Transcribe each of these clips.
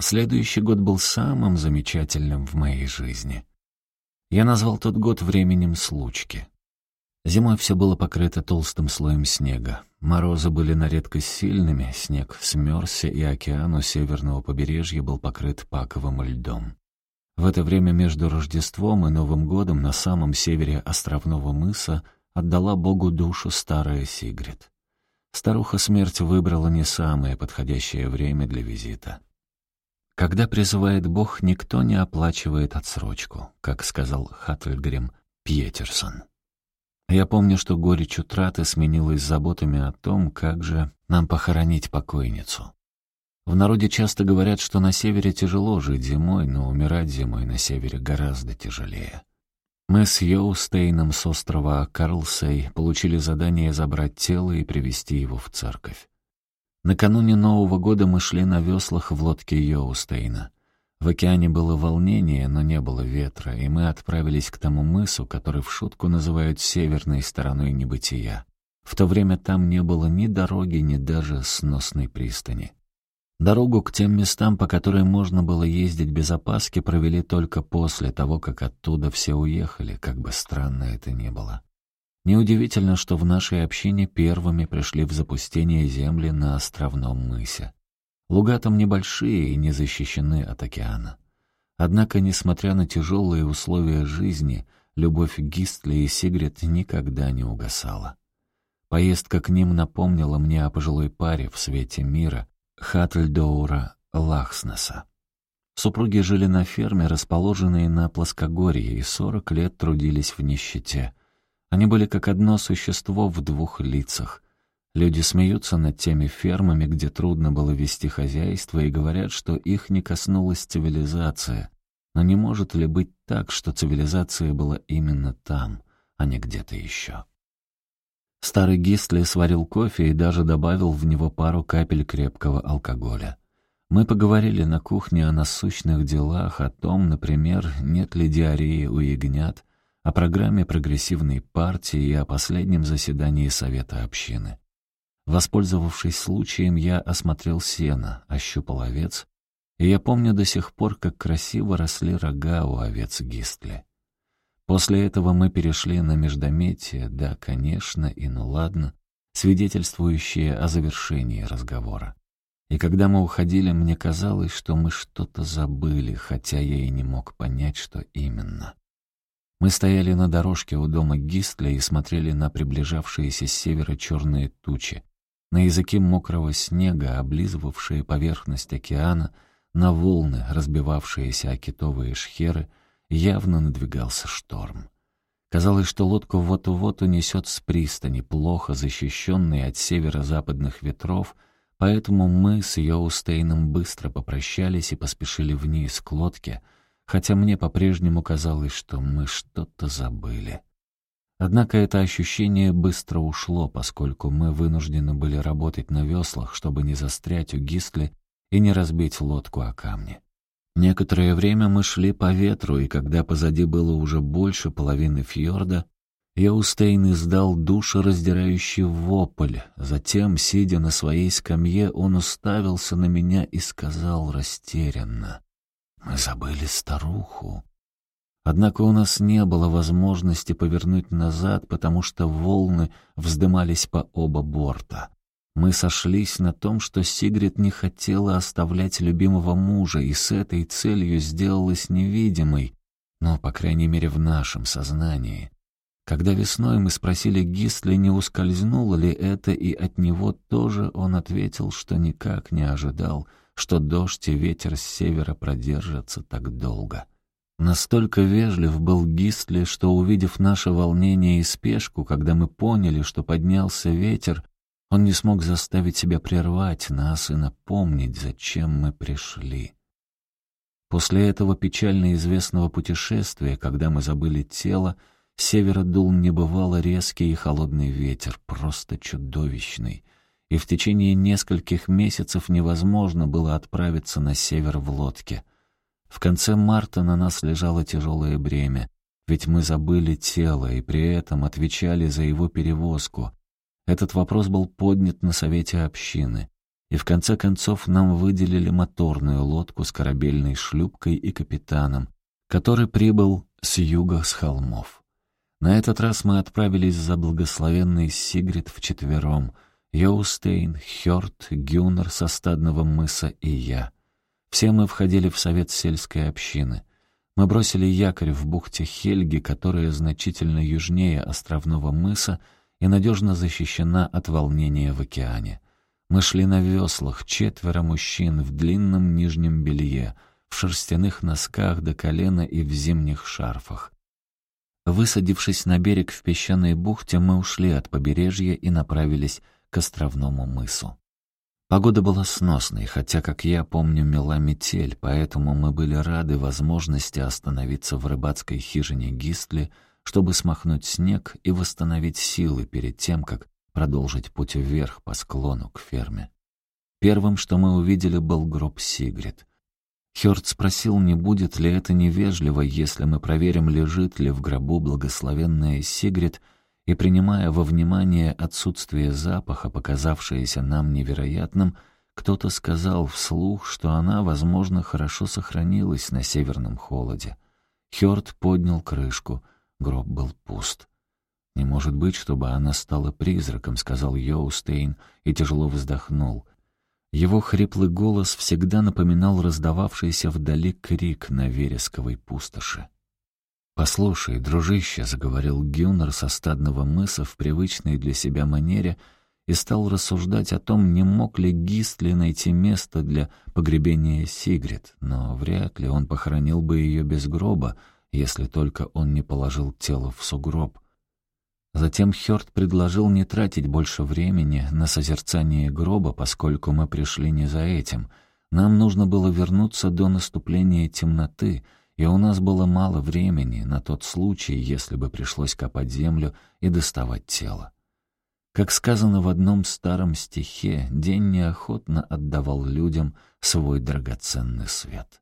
Следующий год был самым замечательным в моей жизни. Я назвал тот год временем случки. Зимой все было покрыто толстым слоем снега. Морозы были на редкость сильными, снег смерзся, и океан у северного побережья был покрыт паковым льдом. В это время между Рождеством и Новым годом на самом севере островного мыса отдала Богу душу старая Сигрид. Старуха смерть выбрала не самое подходящее время для визита. Когда призывает Бог, никто не оплачивает отсрочку, как сказал Хаттельгрим Пьетерсон. Я помню, что горечь утраты сменилась заботами о том, как же нам похоронить покойницу. В народе часто говорят, что на севере тяжело жить зимой, но умирать зимой на севере гораздо тяжелее. Мы с Йоустейном с острова Карлсей получили задание забрать тело и привести его в церковь. Накануне Нового года мы шли на веслах в лодке Йоустейна. В океане было волнение, но не было ветра, и мы отправились к тому мысу, который в шутку называют северной стороной небытия. В то время там не было ни дороги, ни даже сносной пристани. Дорогу к тем местам, по которым можно было ездить без опаски, провели только после того, как оттуда все уехали, как бы странно это ни было. Неудивительно, что в нашей общине первыми пришли в запустение земли на островном мысе. Луга там небольшие и не защищены от океана. Однако, несмотря на тяжелые условия жизни, любовь Гистли и Сигрид никогда не угасала. Поездка к ним напомнила мне о пожилой паре в свете мира, Хаттельдоура Лахснеса. Супруги жили на ферме, расположенной на плоскогорье, и сорок лет трудились в нищете. Они были как одно существо в двух лицах. Люди смеются над теми фермами, где трудно было вести хозяйство, и говорят, что их не коснулась цивилизация. Но не может ли быть так, что цивилизация была именно там, а не где-то еще? Старый Гистли сварил кофе и даже добавил в него пару капель крепкого алкоголя. Мы поговорили на кухне о насущных делах, о том, например, нет ли диареи у ягнят, о программе прогрессивной партии и о последнем заседании Совета общины. Воспользовавшись случаем, я осмотрел сено, ощупал овец, и я помню до сих пор, как красиво росли рога у овец Гистли. После этого мы перешли на междометие, да, конечно, и ну ладно, свидетельствующие о завершении разговора. И когда мы уходили, мне казалось, что мы что-то забыли, хотя я и не мог понять, что именно. Мы стояли на дорожке у дома Гистля и смотрели на приближавшиеся с севера черные тучи, на языки мокрого снега, облизывавшие поверхность океана, на волны, разбивавшиеся о китовые шхеры — явно надвигался шторм. Казалось, что лодку вот-вот унесет с пристани, плохо защищенной от северо-западных ветров, поэтому мы с Йоустейном быстро попрощались и поспешили вниз к лодке, хотя мне по-прежнему казалось, что мы что-то забыли. Однако это ощущение быстро ушло, поскольку мы вынуждены были работать на веслах, чтобы не застрять у Гистли и не разбить лодку о камни. Некоторое время мы шли по ветру, и когда позади было уже больше половины фьорда, Йоустейн издал душераздирающий вопль. Затем, сидя на своей скамье, он уставился на меня и сказал растерянно. «Мы забыли старуху». Однако у нас не было возможности повернуть назад, потому что волны вздымались по оба борта. Мы сошлись на том, что Сигрид не хотела оставлять любимого мужа и с этой целью сделалась невидимой, но, по крайней мере, в нашем сознании. Когда весной мы спросили Гистли, не ускользнуло ли это, и от него тоже он ответил, что никак не ожидал, что дождь и ветер с севера продержатся так долго. Настолько вежлив был Гистли, что, увидев наше волнение и спешку, когда мы поняли, что поднялся ветер, он не смог заставить себя прервать нас и напомнить, зачем мы пришли. После этого печально известного путешествия, когда мы забыли тело, с севера дул небывало резкий и холодный ветер, просто чудовищный, и в течение нескольких месяцев невозможно было отправиться на север в лодке. В конце марта на нас лежало тяжелое бремя, ведь мы забыли тело и при этом отвечали за его перевозку, этот вопрос был поднят на совете общины. и в конце концов нам выделили моторную лодку с корабельной шлюпкой и капитаном, который прибыл с юга с холмов. На этот раз мы отправились за благословенный Сигрид вчетвером — Йоустейн, Хёрд, Гюнер со стадного мыса и я. Все мы входили в совет сельской общины. Мы бросили якорь в бухте Хельги, которая значительно южнее островного мыса и надежно защищена от волнения в океане. Мы шли на веслах, четверо мужчин в длинном нижнем белье, в шерстяных носках до колена и в зимних шарфах. Высадившись на берег в песчаной бухте, мы ушли от побережья и направились к островному мысу. Погода была сносной, хотя, как я помню, мела метель, поэтому мы были рады возможности остановиться в рыбацкой хижине Гистли, чтобы смахнуть снег и восстановить силы перед тем, как продолжить путь вверх по склону к ферме. Первым, что мы увидели, был гроб Сигрид. Хёрд спросил, не будет ли это невежливо, если мы проверим, лежит ли в гробу благословенная Сигрид — и принимая во внимание отсутствие запаха, показавшееся нам невероятным, кто-то сказал вслух, что она, возможно, хорошо сохранилась на северном холоде. Хёрд поднял крышку, гроб был пуст. «Не может быть, чтобы она стала призраком», — сказал Йоустейн и тяжело вздохнул. Его хриплый голос всегда напоминал раздававшийся вдали крик на вересковой пустоши. «Послушай, дружище», — заговорил Гюнер со стадного мыса в привычной для себя манере и стал рассуждать о том, не мог ли Гистли найти место для погребения Сигрид, но вряд ли он похоронил бы ее без гроба, если только он не положил тело в сугроб. Затем Хёрд предложил не тратить больше времени на созерцание гроба, поскольку мы пришли не за этим. Нам нужно было вернуться до наступления темноты — и у нас было мало времени на тот случай, если бы пришлось копать землю и доставать тело. Как сказано в одном старом стихе, день неохотно отдавал людям свой драгоценный свет.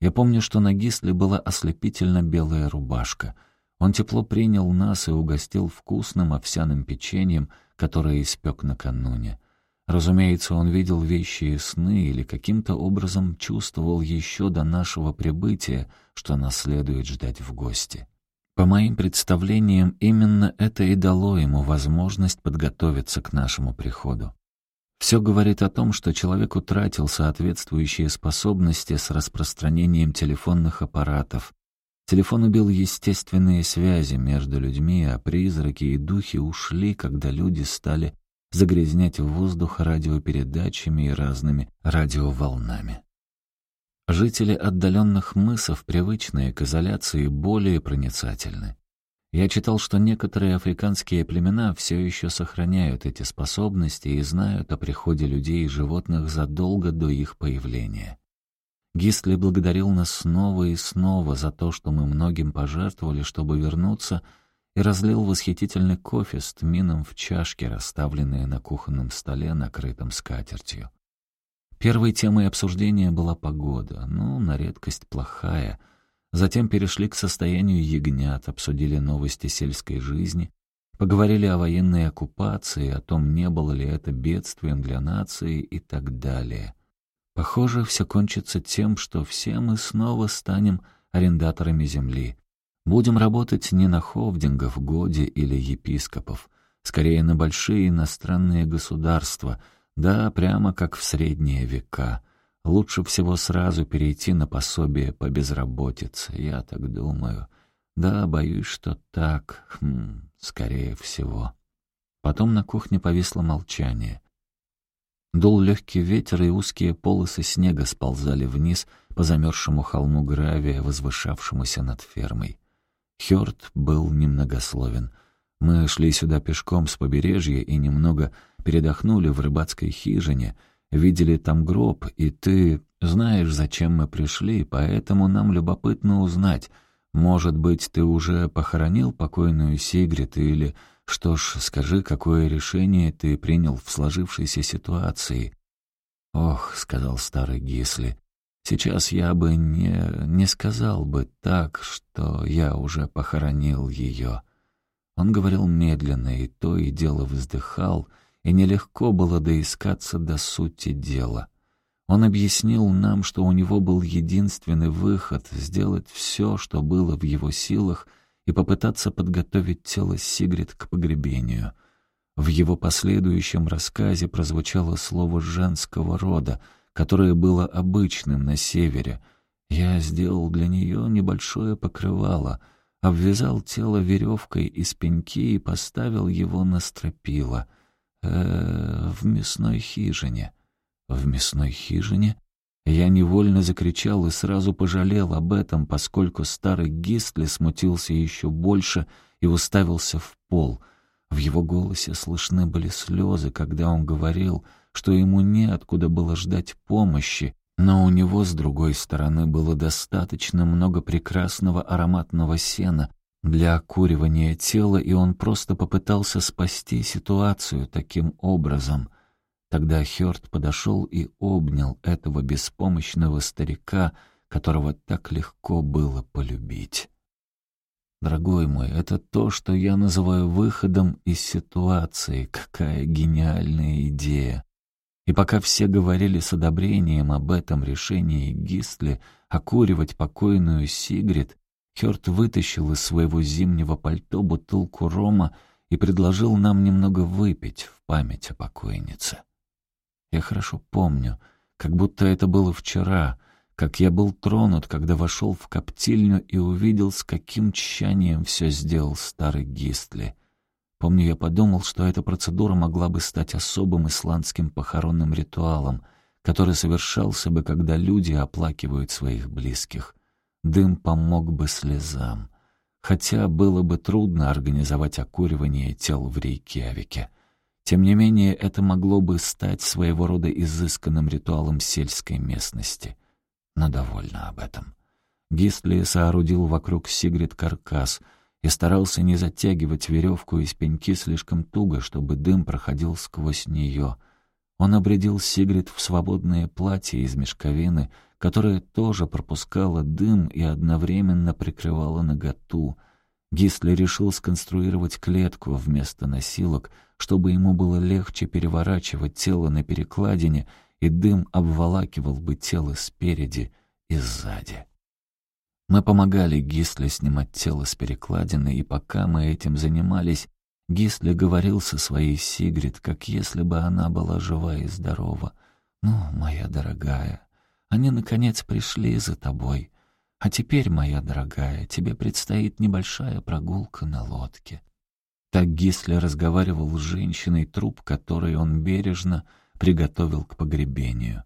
Я помню, что на Гисле была ослепительно белая рубашка. Он тепло принял нас и угостил вкусным овсяным печеньем, которое испек накануне. Разумеется, он видел вещи и сны или каким-то образом чувствовал еще до нашего прибытия, что нас следует ждать в гости. По моим представлениям, именно это и дало ему возможность подготовиться к нашему приходу. Все говорит о том, что человек утратил соответствующие способности с распространением телефонных аппаратов. Телефон убил естественные связи между людьми, а призраки и духи ушли, когда люди стали загрязнять воздух радиопередачами и разными радиоволнами. Жители отдаленных мысов, привычные к изоляции, более проницательны. Я читал, что некоторые африканские племена все еще сохраняют эти способности и знают о приходе людей и животных задолго до их появления. Гистли благодарил нас снова и снова за то, что мы многим пожертвовали, чтобы вернуться — и разлил восхитительный кофе с тмином в чашке, расставленные на кухонном столе, накрытом скатертью. Первой темой обсуждения была погода, ну, на редкость плохая. Затем перешли к состоянию ягнят, обсудили новости сельской жизни, поговорили о военной оккупации, о том, не было ли это бедствием для нации и так далее. Похоже, все кончится тем, что все мы снова станем арендаторами земли, Будем работать не на ховдингов, годи или епископов, скорее на большие иностранные государства, да, прямо как в средние века. Лучше всего сразу перейти на пособие по безработице, я так думаю. Да, боюсь, что так, хм, скорее всего. Потом на кухне повисло молчание. Дул легкий ветер, и узкие полосы снега сползали вниз по замерзшему холму гравия, возвышавшемуся над фермой. Хёрд был немногословен. Мы шли сюда пешком с побережья и немного передохнули в рыбацкой хижине, видели там гроб, и ты знаешь, зачем мы пришли, поэтому нам любопытно узнать, может быть, ты уже похоронил покойную Сигрид или... Что ж, скажи, какое решение ты принял в сложившейся ситуации?» «Ох», — сказал старый Гисли, Сейчас я бы не, не сказал бы так, что я уже похоронил ее. Он говорил медленно и то и дело вздыхал, и нелегко было доискаться до сути дела. Он объяснил нам, что у него был единственный выход — сделать все, что было в его силах, и попытаться подготовить тело Сигрид к погребению. В его последующем рассказе прозвучало слово женского рода, которое было обычным на севере. Я сделал для нее небольшое покрывало, обвязал тело веревкой из пеньки и поставил его на стропила. Э, в мясной хижине. В мясной хижине? Я невольно закричал и сразу пожалел об этом, поскольку старый Гистли смутился еще больше и уставился в пол. В его голосе слышны были слезы, когда он говорил, что ему неоткуда было ждать помощи, но у него, с другой стороны, было достаточно много прекрасного ароматного сена для окуривания тела, и он просто попытался спасти ситуацию таким образом. Тогда Хёрд подошел и обнял этого беспомощного старика, которого так легко было полюбить. Дорогой мой, это то, что я называю выходом из ситуации. Какая гениальная идея! И пока все говорили с одобрением об этом решении Гистли окуривать покойную Сигрид, Хёрд вытащил из своего зимнего пальто бутылку рома и предложил нам немного выпить в память о покойнице. Я хорошо помню, как будто это было вчера, как я был тронут, когда вошел в коптильню и увидел, с каким тщанием все сделал старый Гистли. Помню, я подумал, что эта процедура могла бы стать особым исландским похоронным ритуалом, который совершался бы, когда люди оплакивают своих близких. Дым помог бы слезам. Хотя было бы трудно организовать окуривание тел в Рейкьявике. Тем не менее, это могло бы стать своего рода изысканным ритуалом сельской местности. Но довольно об этом. Гистли соорудил вокруг Сигрид каркас и старался не затягивать веревку из пеньки слишком туго, чтобы дым проходил сквозь нее. Он обредил Сигрид в свободное платье из мешковины, которое тоже пропускало дым и одновременно прикрывало наготу — Гисли решил сконструировать клетку вместо носилок, чтобы ему было легче переворачивать тело на перекладине, и дым обволакивал бы тело спереди и сзади. Мы помогали Гисле снимать тело с перекладины, и пока мы этим занимались, Гисли говорил со своей Сигрид, как если бы она была жива и здорова. «Ну, моя дорогая, они, наконец, пришли за тобой. А теперь, моя дорогая, тебе предстоит небольшая прогулка на лодке». Так Гисли разговаривал с женщиной, труп которой он бережно приготовил к погребению.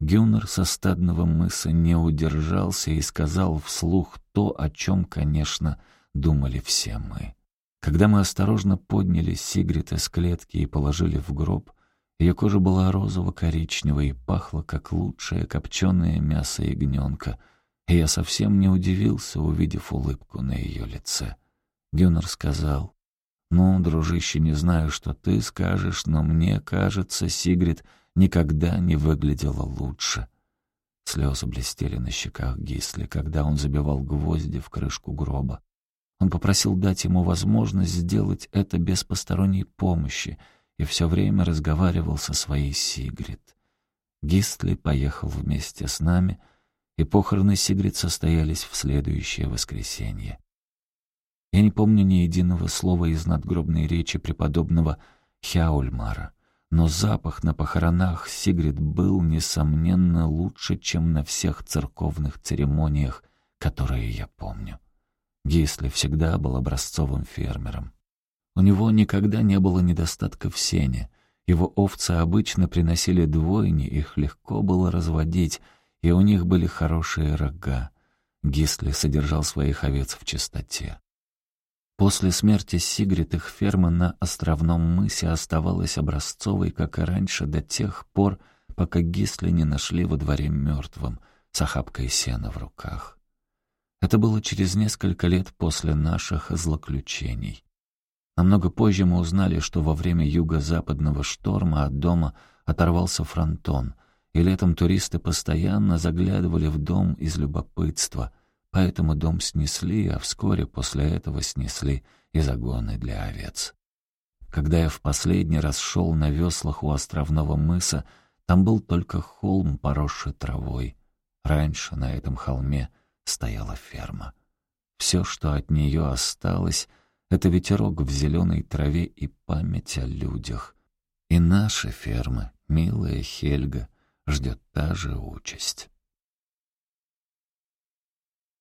Гюннер со стадного мыса не удержался и сказал вслух то, о чем, конечно, думали все мы. Когда мы осторожно подняли Сигрид из клетки и положили в гроб, ее кожа была розово-коричневой и пахла, как лучшее копченое мясо ягненка — и я совсем не удивился, увидев улыбку на ее лице. Гюннер сказал, «Ну, дружище, не знаю, что ты скажешь, но мне кажется, Сигрид никогда не выглядела лучше». Слезы блестели на щеках Гисли, когда он забивал гвозди в крышку гроба. Он попросил дать ему возможность сделать это без посторонней помощи и все время разговаривал со своей Сигрид. Гистли поехал вместе с нами — и похороны Сигрид состоялись в следующее воскресенье. Я не помню ни единого слова из надгробной речи преподобного Хяульмара, но запах на похоронах Сигрид был, несомненно, лучше, чем на всех церковных церемониях, которые я помню. Гисли всегда был образцовым фермером. У него никогда не было недостатка в сене. Его овцы обычно приносили двойни, их легко было разводить — и у них были хорошие рога. Гисли содержал своих овец в чистоте. После смерти Сигрид их ферма на островном мысе оставалась образцовой, как и раньше, до тех пор, пока Гисли не нашли во дворе мертвым, с охапкой сена в руках. Это было через несколько лет после наших злоключений. Намного позже мы узнали, что во время юго-западного шторма от дома оторвался фронтон, и летом туристы постоянно заглядывали в дом из любопытства, поэтому дом снесли, а вскоре после этого снесли и загоны для овец. Когда я в последний раз шел на веслах у островного мыса, там был только холм, поросший травой. Раньше на этом холме стояла ферма. Все, что от нее осталось, — это ветерок в зеленой траве и память о людях. И наши фермы, милая Хельга, ждет та же участь.